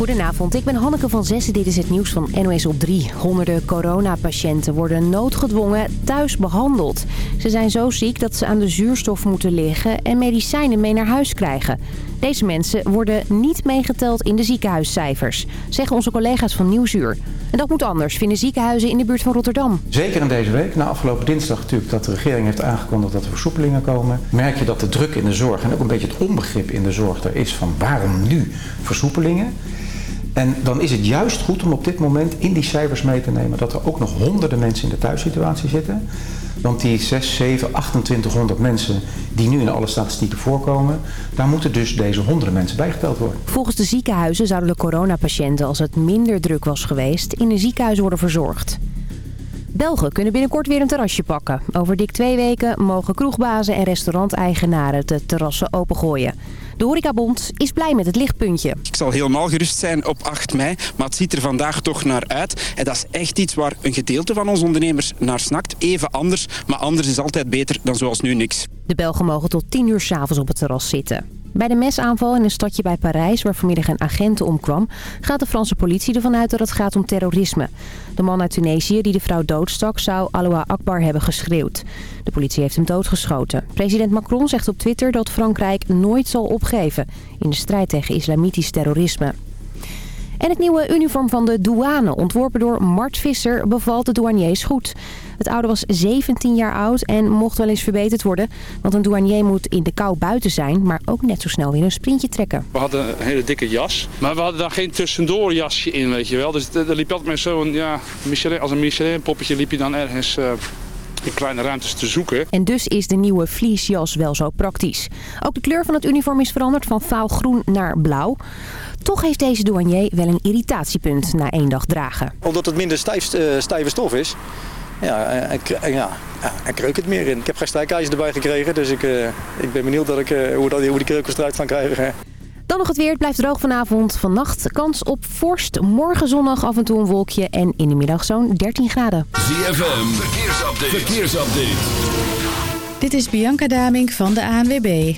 Goedenavond, ik ben Hanneke van Zessen. Dit is het nieuws van NOS op 3. Honderden coronapatiënten worden noodgedwongen thuis behandeld. Ze zijn zo ziek dat ze aan de zuurstof moeten liggen en medicijnen mee naar huis krijgen. Deze mensen worden niet meegeteld in de ziekenhuiscijfers, zeggen onze collega's van Nieuwsuur. En dat moet anders, vinden ziekenhuizen in de buurt van Rotterdam. Zeker in deze week, na afgelopen dinsdag natuurlijk dat de regering heeft aangekondigd dat er versoepelingen komen, merk je dat de druk in de zorg en ook een beetje het onbegrip in de zorg er is van waarom nu versoepelingen. En dan is het juist goed om op dit moment in die cijfers mee te nemen dat er ook nog honderden mensen in de thuissituatie zitten. Want die 6, 7, 2800 mensen die nu in alle statistieken voorkomen, daar moeten dus deze honderden mensen bijgeteld worden. Volgens de ziekenhuizen zouden de coronapatiënten, als het minder druk was geweest, in een ziekenhuis worden verzorgd. Belgen kunnen binnenkort weer een terrasje pakken. Over dik twee weken mogen kroegbazen en restauranteigenaren de terrassen opengooien. De Horecabond is blij met het lichtpuntje. Ik zal helemaal gerust zijn op 8 mei, maar het ziet er vandaag toch naar uit. En dat is echt iets waar een gedeelte van onze ondernemers naar snakt. Even anders, maar anders is altijd beter dan zoals nu niks. De Belgen mogen tot 10 uur s'avonds op het terras zitten. Bij de mesaanval in een stadje bij Parijs, waar vanmiddag een agent omkwam... gaat de Franse politie ervan uit dat het gaat om terrorisme. De man uit Tunesië die de vrouw doodstak zou Aloua Akbar hebben geschreeuwd. De politie heeft hem doodgeschoten. President Macron zegt op Twitter dat Frankrijk nooit zal opgeven... in de strijd tegen islamitisch terrorisme. En het nieuwe uniform van de douane, ontworpen door Mart Visser, bevalt de douaniers goed. Het oude was 17 jaar oud en mocht wel eens verbeterd worden. Want een douanier moet in de kou buiten zijn, maar ook net zo snel weer een sprintje trekken. We hadden een hele dikke jas, maar we hadden daar geen tussendoorjasje in, weet je wel. Dus er liep altijd met zo'n, ja, Michelin, als een Michelin poppetje liep je dan ergens... Uh in kleine ruimtes te zoeken. En dus is de nieuwe vliesjas wel zo praktisch. Ook de kleur van het uniform is veranderd van vaalgroen naar blauw. Toch heeft deze douanier wel een irritatiepunt na één dag dragen. Omdat het minder stijf, uh, stijve stof is, ja, en, ja, en kreuk het meer in. Ik heb geen strijkijzer erbij gekregen, dus ik, uh, ik ben benieuwd dat ik, uh, hoe, dat, hoe die kreukels eruit gaan krijgen. Dan nog het weer. Het blijft droog vanavond. Vannacht kans op vorst. Morgen zonnig af en toe een wolkje. En in de middag zo'n 13 graden. ZFM. Verkeersupdate. Verkeersupdate. Dit is Bianca Damink van de ANWB.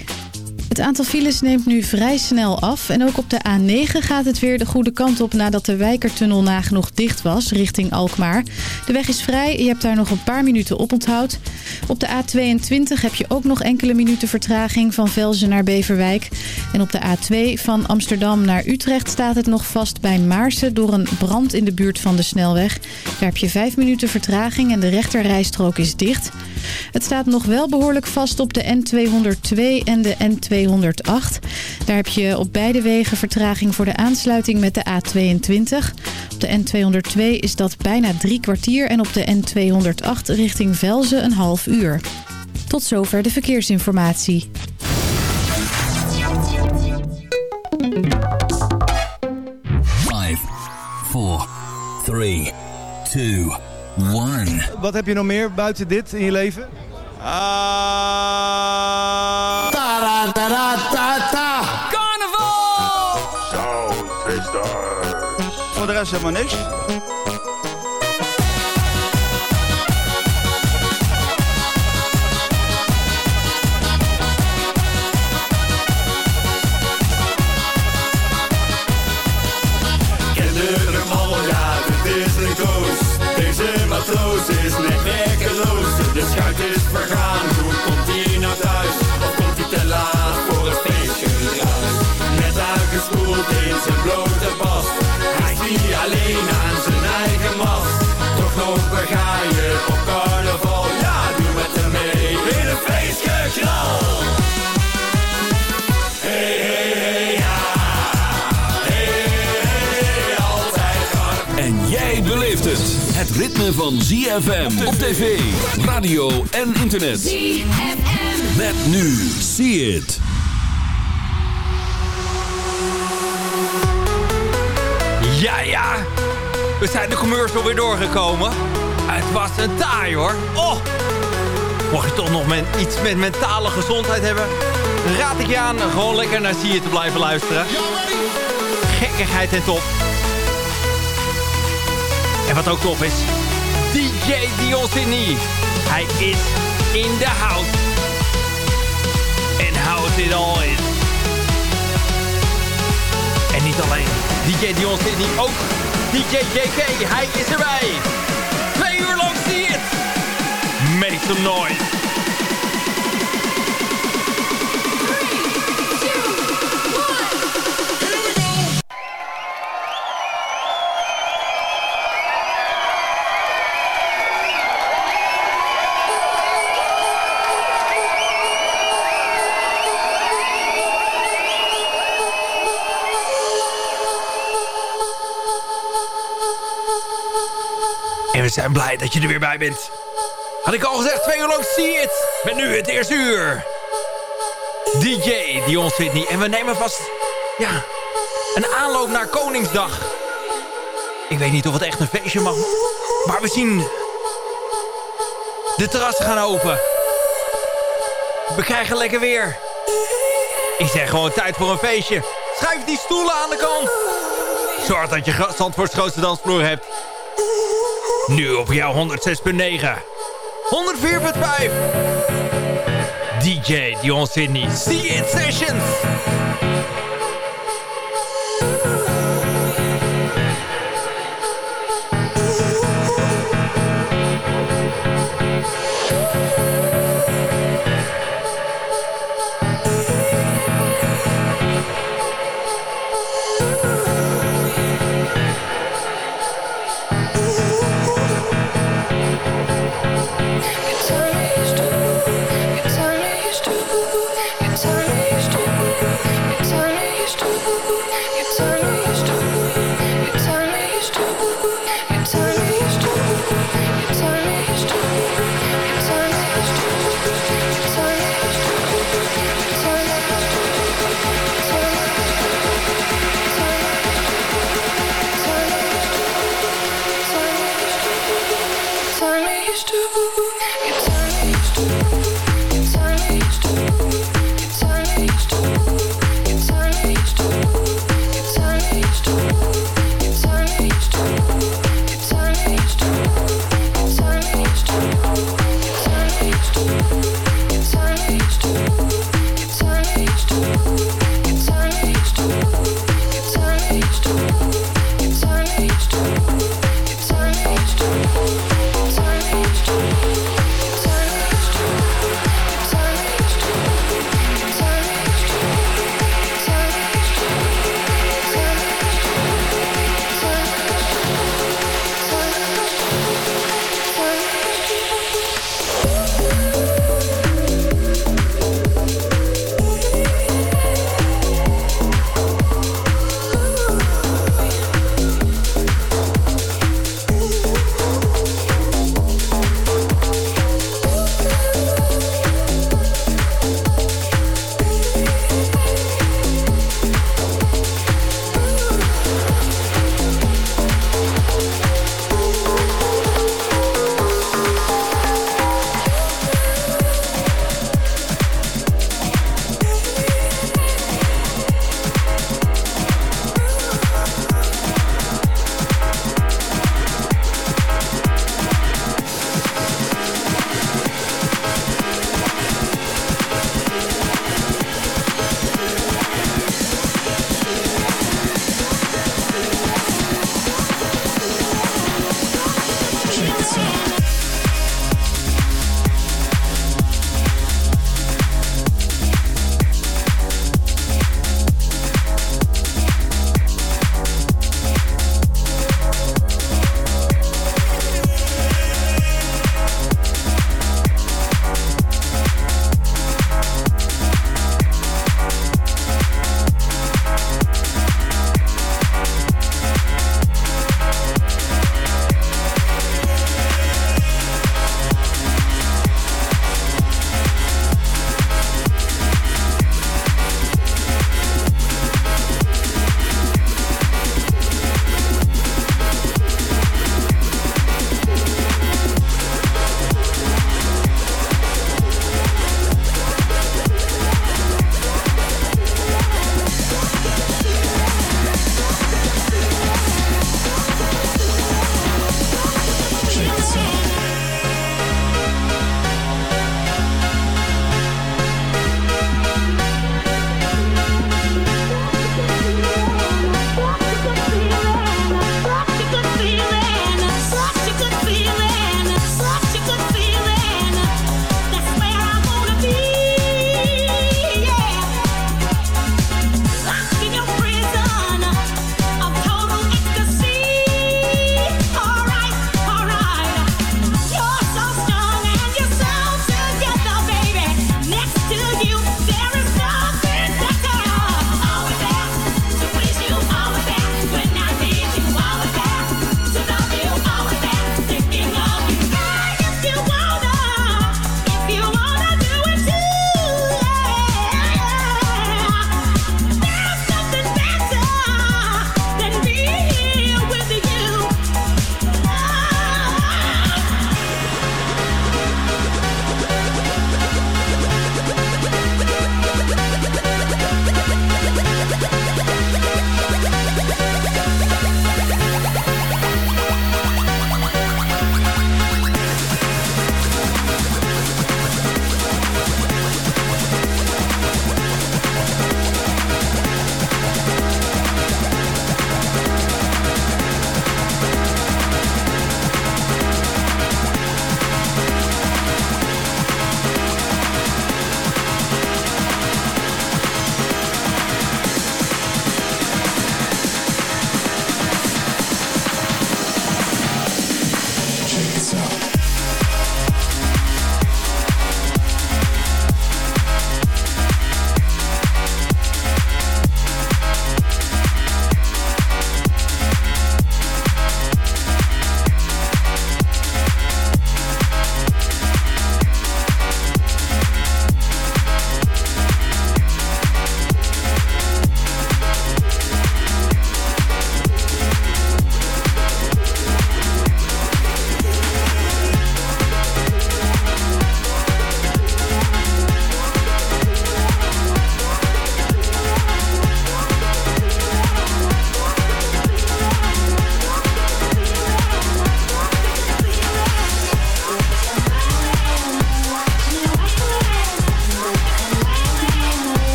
Het aantal files neemt nu vrij snel af. En ook op de A9 gaat het weer de goede kant op nadat de Wijkertunnel nagenoeg dicht was richting Alkmaar. De weg is vrij, je hebt daar nog een paar minuten op onthoud. Op de A22 heb je ook nog enkele minuten vertraging van Velzen naar Beverwijk. En op de A2 van Amsterdam naar Utrecht staat het nog vast bij Maarsen door een brand in de buurt van de snelweg. Daar heb je vijf minuten vertraging en de rechterrijstrook is dicht. Het staat nog wel behoorlijk vast op de N202 en de N208. Daar heb je op beide wegen vertraging voor de aansluiting met de A22. Op de N202 is dat bijna drie kwartier en op de N208 richting Velzen een half uur. Tot zover de verkeersinformatie. Five, four, three, two, one. Wat heb je nog meer buiten dit in je leven? Ah. Carnaval! Zo, sister. Voor de rest helemaal niks. Vergaan, ritme van ZFM op tv, radio en internet. ZFM. Met nu. See it. Ja, ja. We zijn de commercial weer doorgekomen. Het was een taai hoor. Oh. Mocht je toch nog men, iets met mentale gezondheid hebben... raad ik je aan gewoon lekker naar Zie je te blijven luisteren. Gekkigheid en top. En wat ook top is... DJ Dion Sydney. Hij is in de house. En houdt it all in. En niet alleen DJ Dion Sydney, ook DJ JK. Hij is erbij. Twee uur lang zie je het. Make some noise. Zijn blij dat je er weer bij bent. Had ik al gezegd, twee uur lang zie het. Met nu het eerste uur. DJ Dion Sydney. En we nemen vast, ja, een aanloop naar Koningsdag. Ik weet niet of het echt een feestje mag. Maar we zien... De terrassen gaan open. We krijgen lekker weer. Ik zeg gewoon tijd voor een feestje. Schuif die stoelen aan de kant. Zorg dat je Zandvoorts grootste dansvloer hebt. Nu op jouw 106.9. 104.5. DJ Dion Sydney. See It Sessions.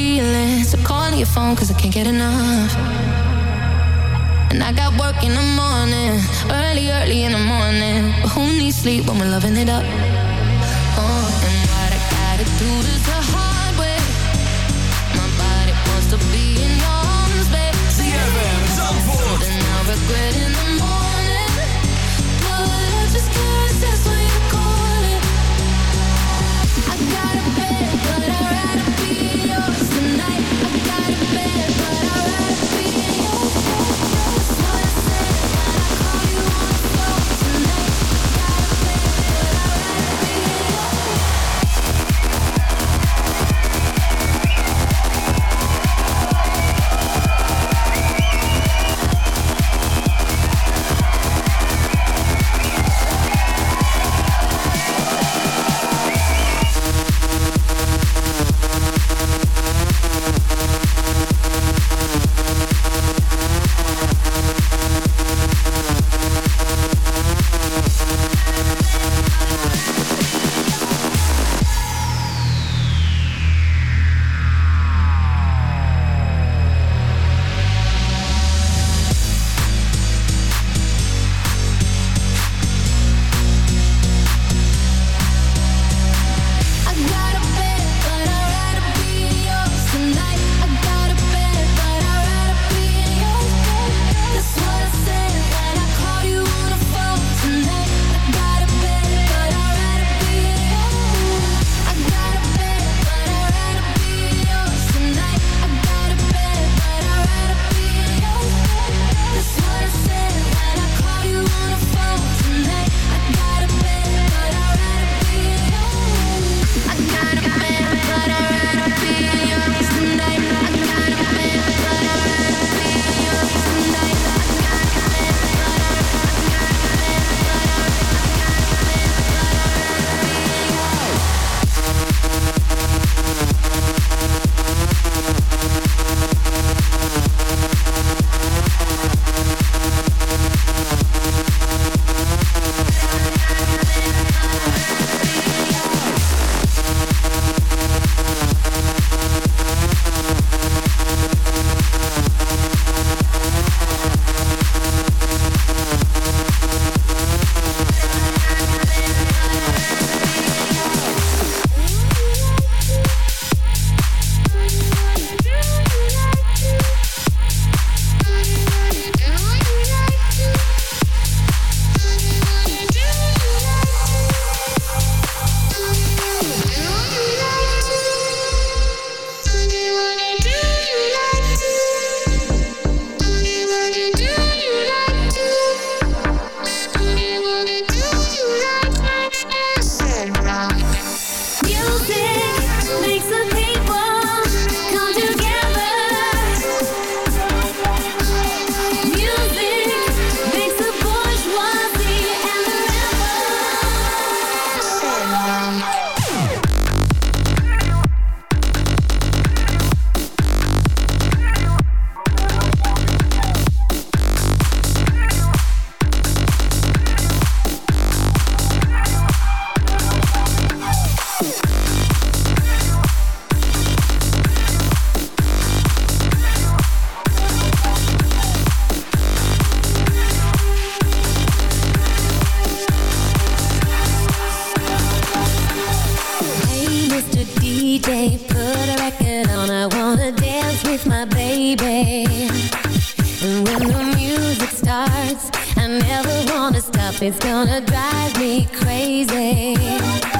feeling. So calling your phone, cause I can't get enough. And I got work in the morning, early, early in the morning. But who needs sleep when we're loving it up? It's gonna drive me crazy.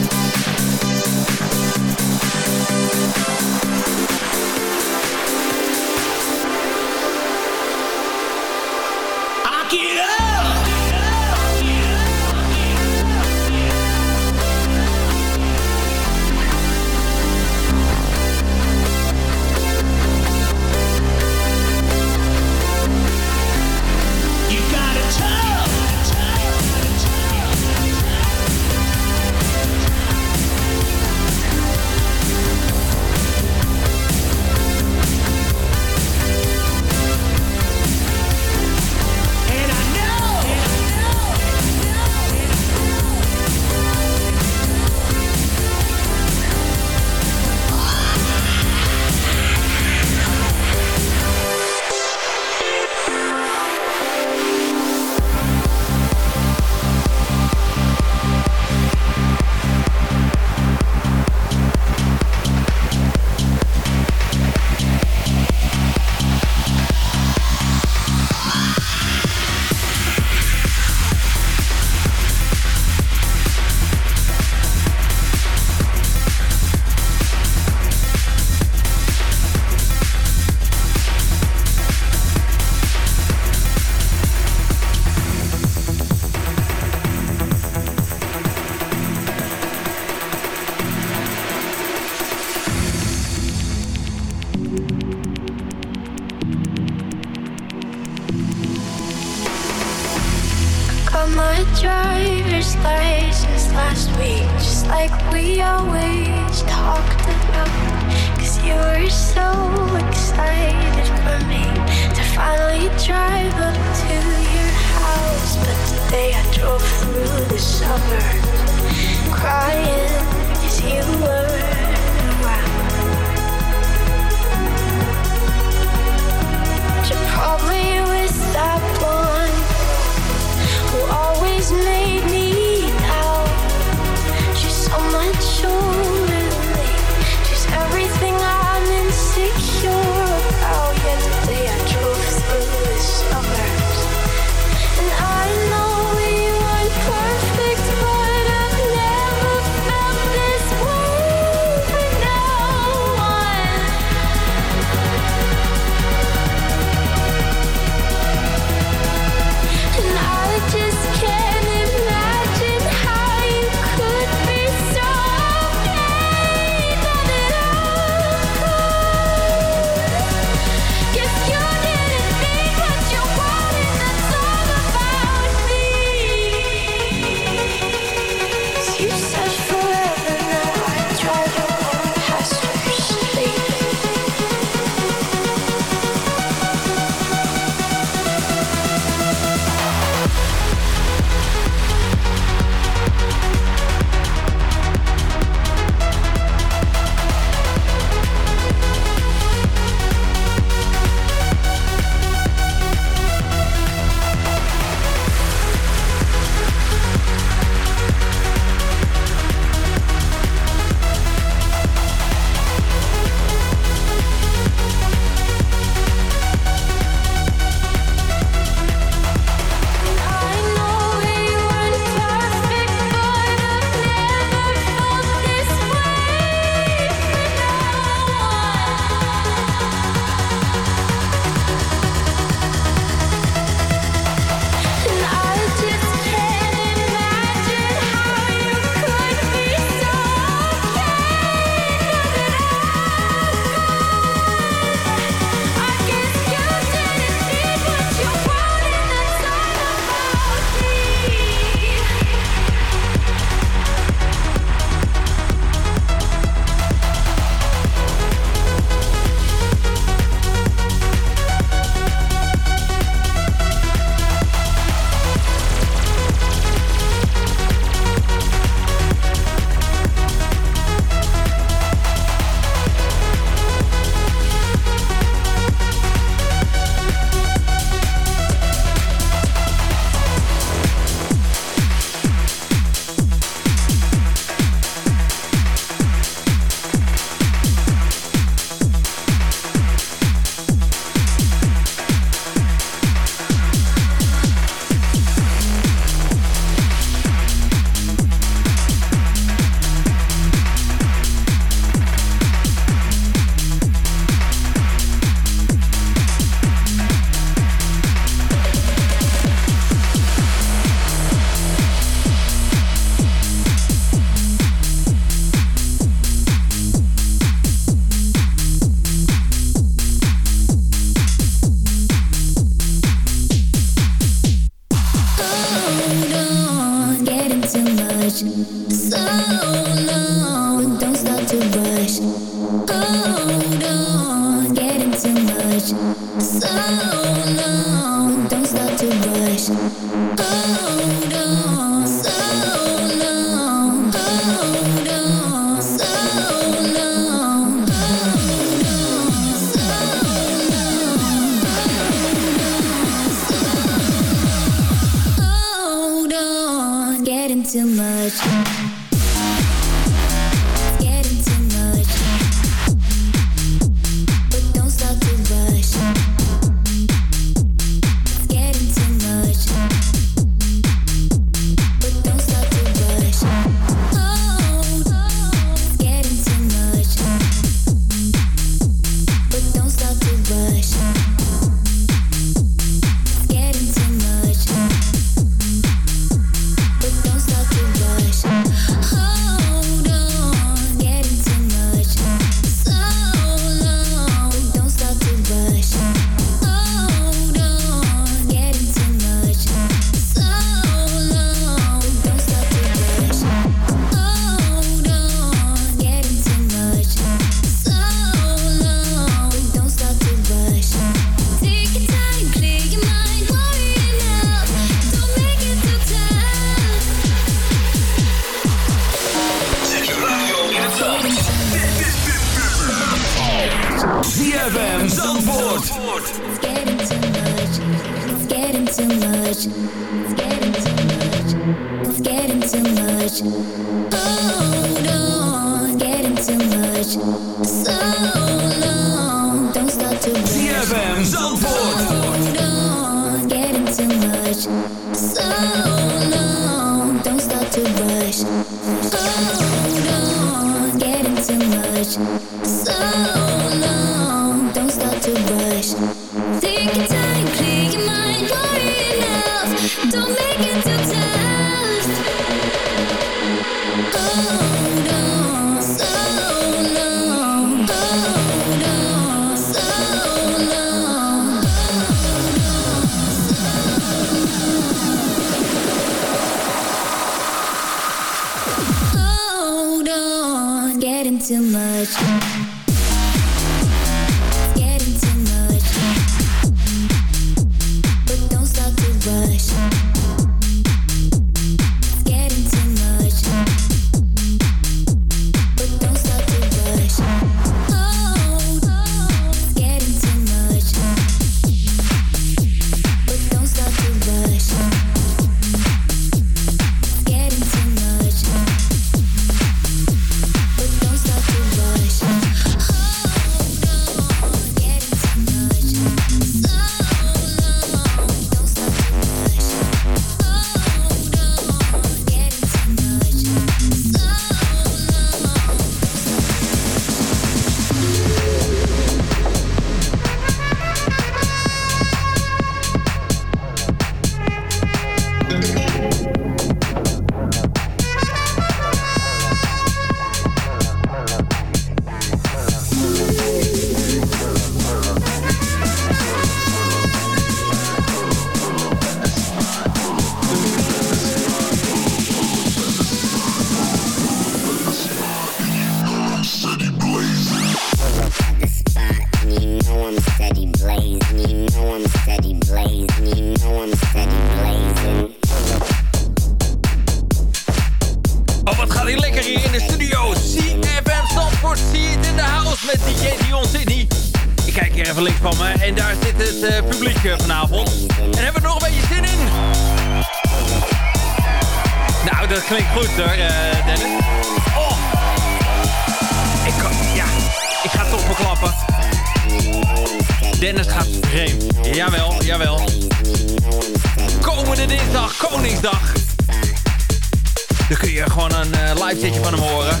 Dan kun je gewoon een uh, live setje van hem horen.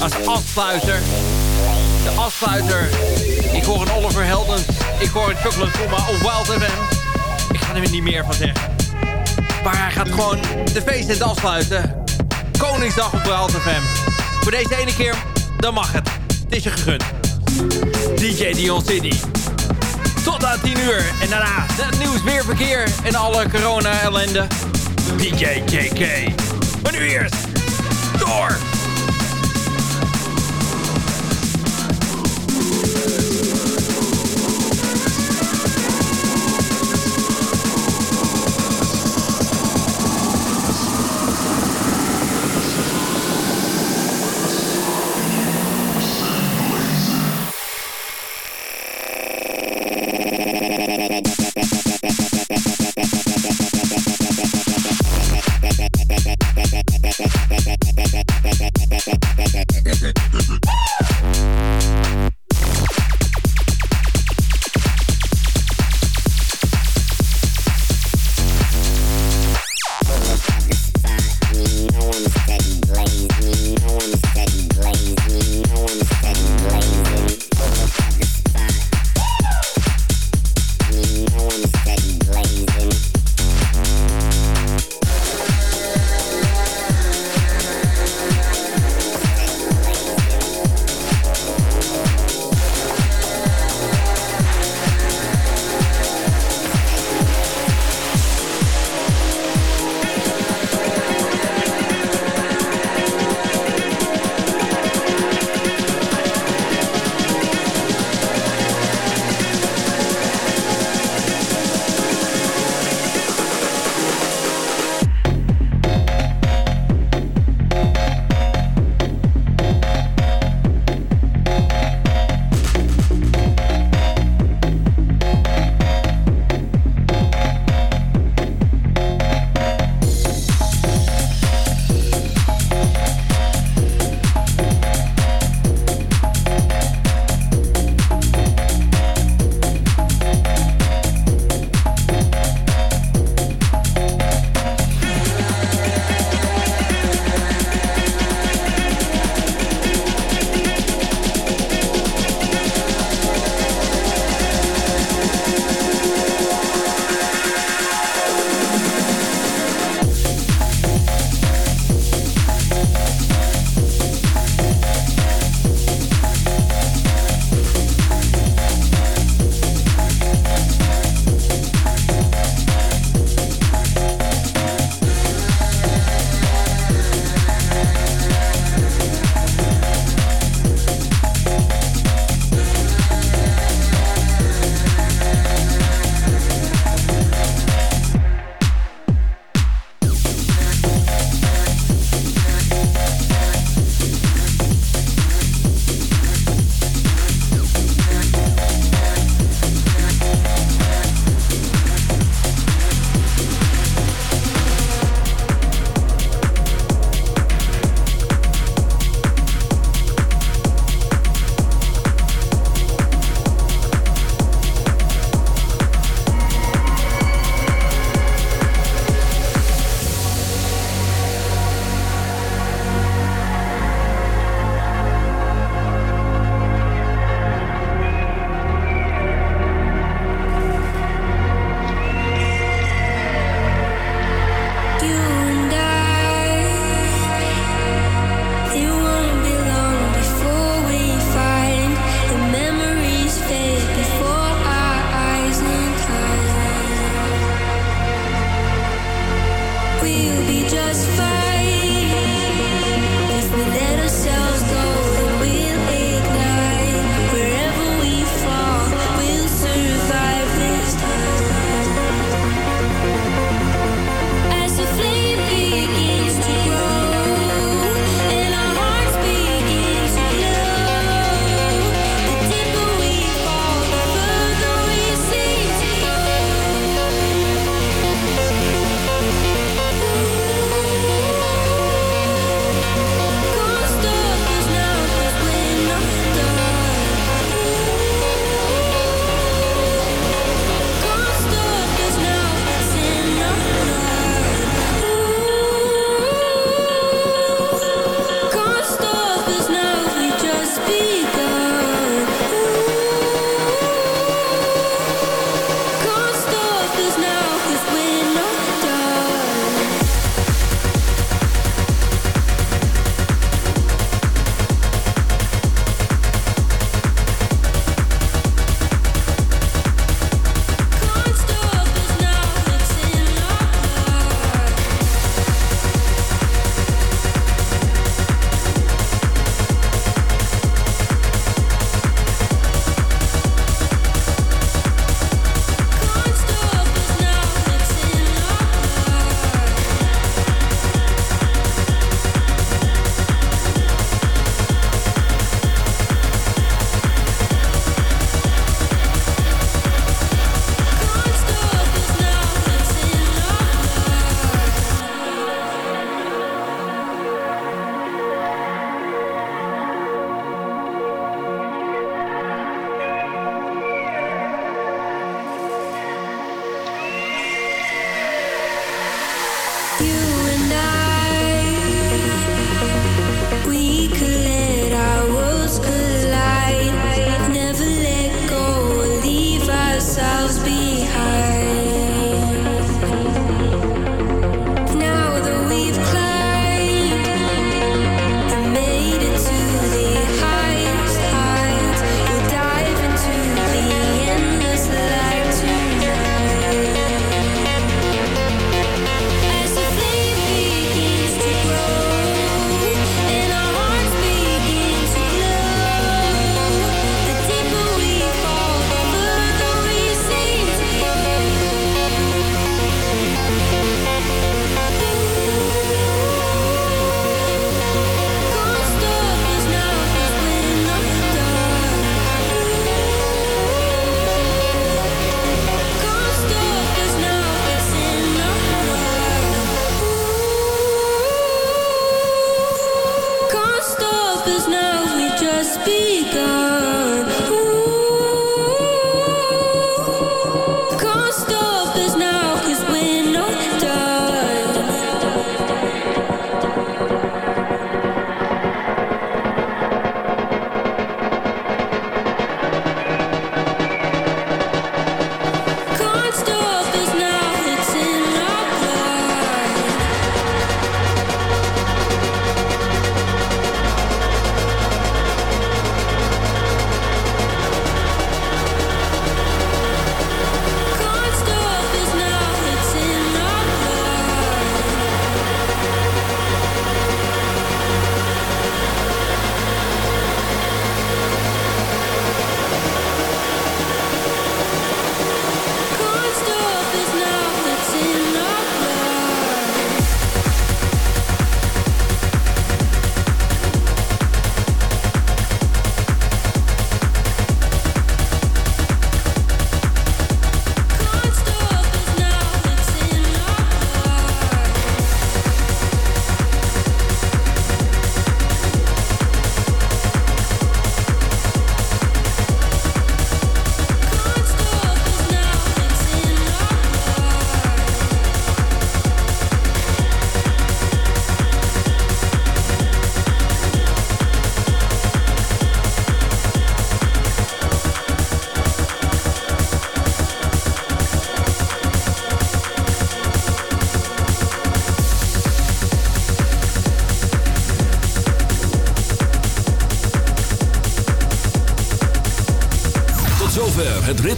Als afsluiter. De afsluiter. Ik hoor een Oliver Helden. Ik hoor een Chocolate Puma op Wild FM. Ik ga er niet meer van zeggen. Maar hij gaat gewoon de feesten afsluiten. Koningsdag op Wild FM. Voor deze ene keer, dan mag het. Het is je gegund. DJ Dion City. Tot aan 10 uur. En daarna het nieuws, weer verkeer en alle corona-ellende. DJ JK. New Year's door.